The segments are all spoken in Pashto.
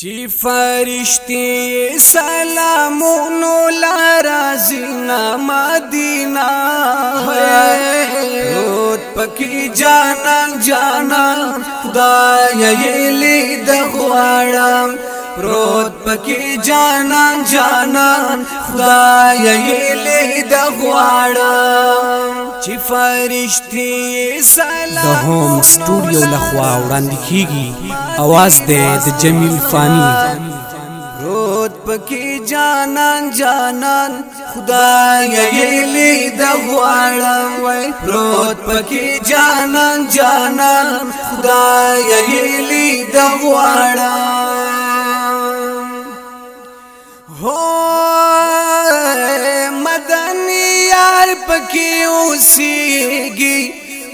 چی فرشتي سلامونو لارازینا مدینہ روت پکی جانا جانا خدای یې لید غواړم پروت پکې جانان جانان خدای له د غواړ چې فرشتي سلام د هوم سټوډیو لخوا وړاندې کیږي आवाज دې د جمیل فانی پروت پکې جانان جانان خدای لی د غواړم وای پروت پکې جانان جانان خدای لی د غواړم هو مدني یار پکې اوسېږي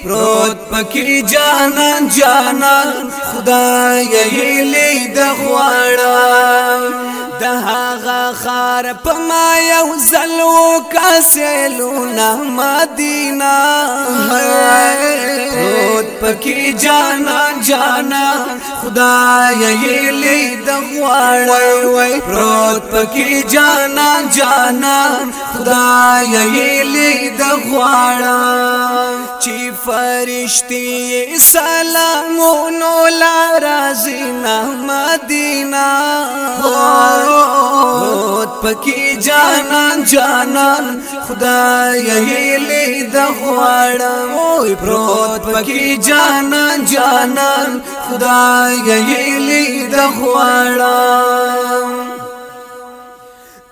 پروت پکې جانان جانان خدای یې لید بار پما یو زلو کا سیلونا مدینہ خود پکی جانا جانا خدا یې لید غواړي پروت پکی جانا جانا خدا یې لید غواړي فرشتي سلام نو لا رازنا مدینہ روت پکی جانان جانان خدای هلی د غواړم پروت پکی جانان جانان خدای هلی د غواړم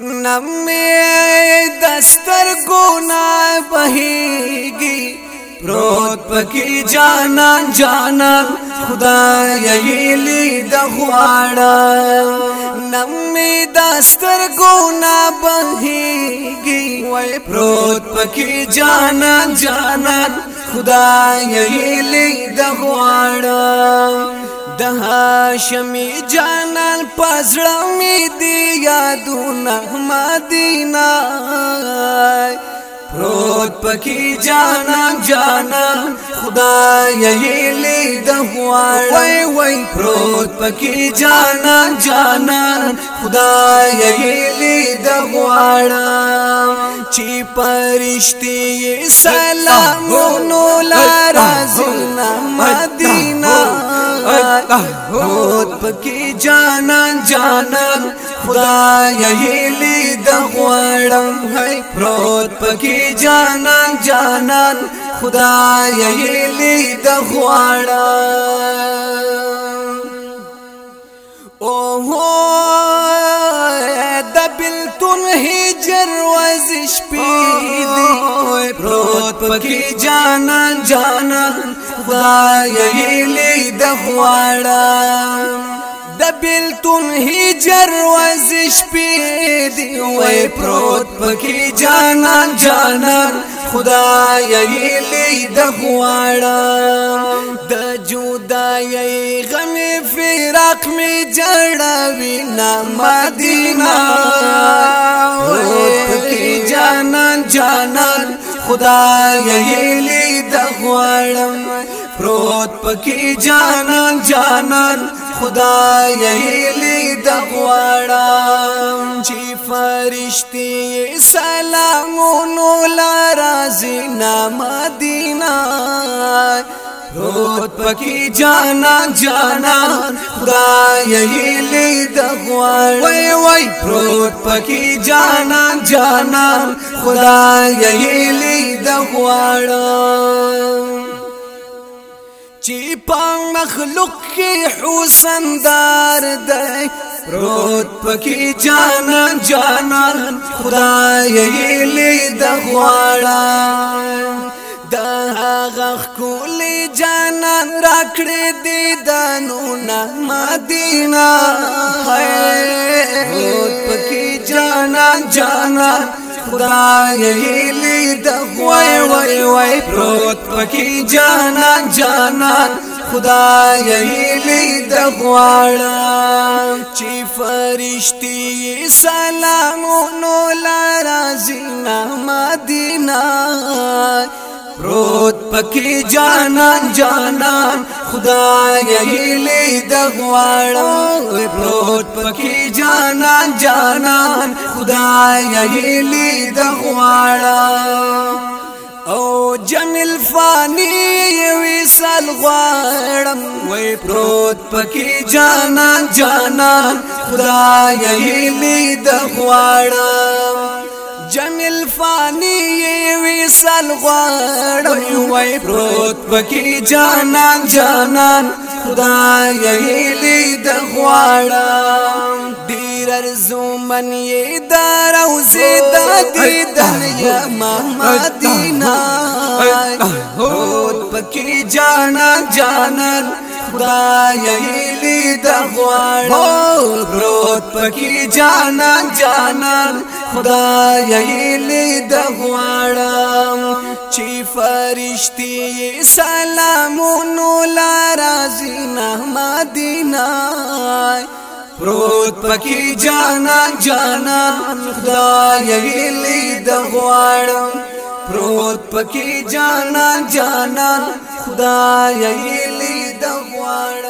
نمې دستر ګنا بهيږي پروت پکې جانان جانان خدای یلی د غواړه نمې دستر کو نه بهيږي وای پروت پکې جانان جانان خدای یلی د غواړه د هاشمي جانان پزړه می دی یادونه مدینه پروت پکی جانم جانم خدای یې لید غواړ وای وای پروت پکی جانم جانم خدای یې لید غواړ چې پرشتي سلامونو لارزنا مدینه پروت پکی جانم جانم خدای هیلی د غوړم هی پروت پکې جانان جانان خدای هیلی د غوړم او هو د بلتون هجر وزش پیدي پروت پکې جانان جانان خدای هیلی د غوړم د بیلتون هجر وزش پی دی وای پروت پکې جانان جانان خدای لید غواړه د جدای غم فراق می جړوي نا مدینه پکې جانان جانان خدای لید غواړم پروت پکې جانان جانان خدای هیلی د غواړم چې فرشتي سلامونو لارازي نا مدینه روت پکی جانا جانا خدای هیلی د غواړم وای وای روت پکی جانا جانا خدای هیلی د غواړم چی پا مخلوق کی حسن دار دی پروت پکی جانان جانان خدای لی د غواړه د هغه کولی جانان راکړې دی دانو نه مدینه هاي پروت پکی جانان جانان دا غیلی د خوای وای وای پروت پکې جانا جانا خدا غیلی د غواړه چې فرشتي سلامونو لارازي مدینه پروت پکې جانا جانا خدا غیلی غواړم پروت پکې جانان جانان خدای هیلې د غواړم او جمیل فانی وېسل غواړم وې پروت پکې جانان جانان خدای هیلې د غواړم جمیل فانی وې وصال غواړم وای پروت پکې جانان جانان خدای هیلې د غواړم ډیر ارزو من یې دار او زیدا دی دنیا ما مدینه پروت پکې جانان جانان خدای هیلې د غواړم پروت پکې جانان جانان خدای لید غواړم چې فرشتي سلامونو لارازي نه مدینه پروت پکې جانا جانا خدای لید غواړم پروت پکې جانا جانا خدای لید غواړم